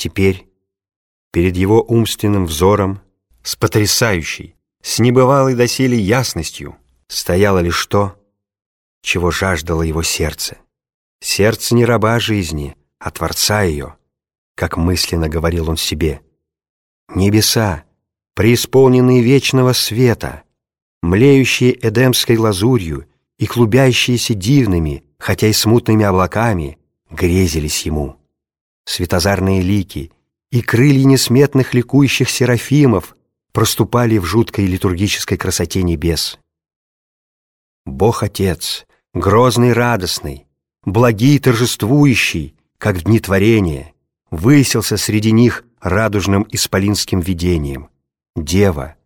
Теперь перед его умственным взором с потрясающей, с небывалой доселе ясностью стояло лишь то, чего жаждало его сердце. Сердце не раба жизни, а Творца ее, как мысленно говорил он себе. Небеса, преисполненные вечного света, млеющие эдемской лазурью и клубящиеся дивными, хотя и смутными облаками, грезились ему. Светозарные лики и крылья несметных ликующих серафимов проступали в жуткой литургической красоте небес. Бог-Отец, грозный радостный, благий торжествующий, как в дни творения, высился среди них радужным исполинским видением. Дева,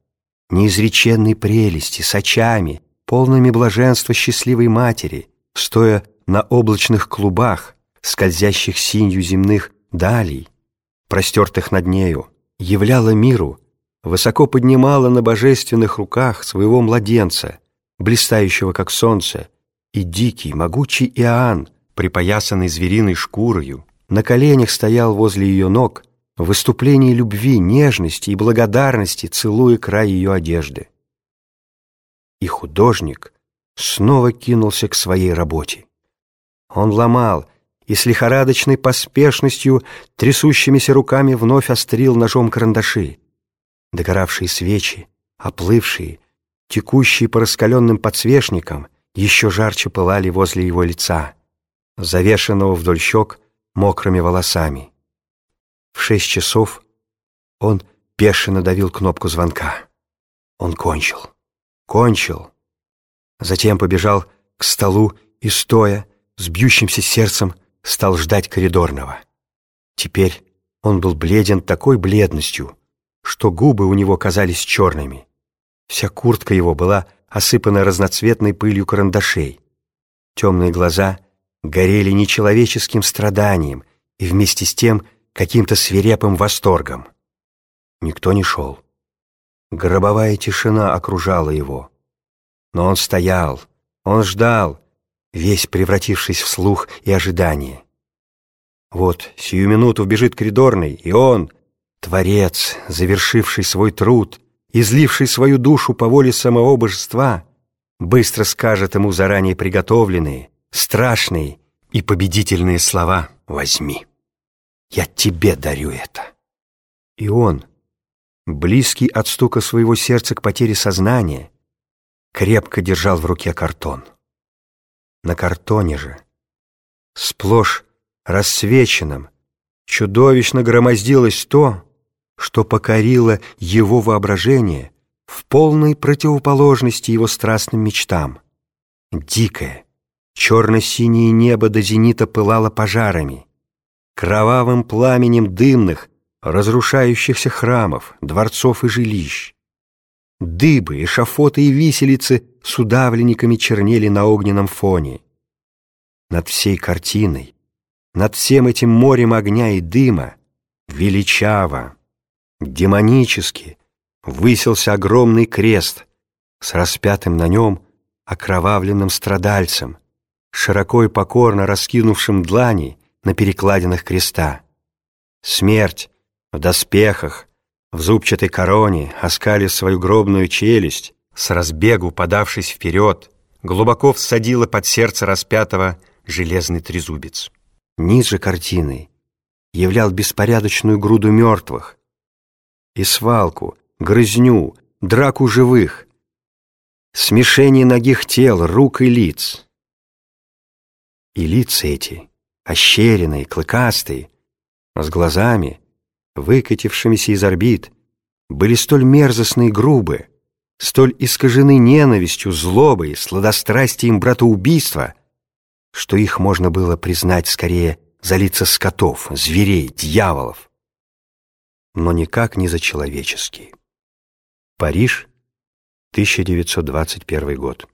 неизреченной прелести, с очами, полными блаженства счастливой матери, стоя на облачных клубах, скользящих синью земных далей, простертых над нею, являла миру, высоко поднимала на божественных руках своего младенца, блистающего как солнце, и дикий, могучий Иоанн, припоясанный звериной шкурою, на коленях стоял возле ее ног, в выступлении любви, нежности и благодарности, целуя край ее одежды. И художник снова кинулся к своей работе. Он ломал и с лихорадочной поспешностью, трясущимися руками вновь острил ножом карандаши. Догоравшие свечи, оплывшие, текущие по раскаленным подсвечникам, еще жарче пылали возле его лица, завешенного вдоль щек мокрыми волосами. В шесть часов он пеше надавил кнопку звонка. Он кончил. Кончил. Затем побежал к столу и, стоя, с бьющимся сердцем, стал ждать коридорного. Теперь он был бледен такой бледностью, что губы у него казались черными. Вся куртка его была осыпана разноцветной пылью карандашей. Темные глаза горели нечеловеческим страданием и вместе с тем каким-то свирепым восторгом. Никто не шел. Гробовая тишина окружала его. Но он стоял, он ждал, весь превратившись в слух и ожидание. Вот, сию минуту вбежит коридорный, и он, творец, завершивший свой труд, изливший свою душу по воле самого божества, быстро скажет ему заранее приготовленные, страшные и победительные слова «возьми». Я тебе дарю это. И он, близкий от стука своего сердца к потере сознания, крепко держал в руке картон. На картоне же, сплошь рассвеченным, чудовищно громоздилось то, что покорило его воображение в полной противоположности его страстным мечтам. Дикое, черно-синее небо до зенита пылало пожарами, кровавым пламенем дымных, разрушающихся храмов, дворцов и жилищ. Дыбы, эшафоты и виселицы с удавленниками чернели на огненном фоне. Над всей картиной, над всем этим морем огня и дыма, величаво, демонически, высился огромный крест с распятым на нем окровавленным страдальцем, широко и покорно раскинувшим длани на перекладинах креста. Смерть в доспехах, в зубчатой короне, оскалив свою гробную челюсть, с разбегу подавшись вперед, глубоко всадила под сердце распятого железный трезубец. Низ же картины являл беспорядочную груду мертвых и свалку, грызню, драку живых, смешение ногих тел, рук и лиц. И лица эти — ощеренные, клыкастые, с глазами, выкатившимися из орбит, были столь мерзостны и грубы, столь искажены ненавистью, злобой, сладострастием братоубийства, что их можно было признать скорее за лица скотов, зверей, дьяволов, но никак не за человеческие. Париж, 1921 год.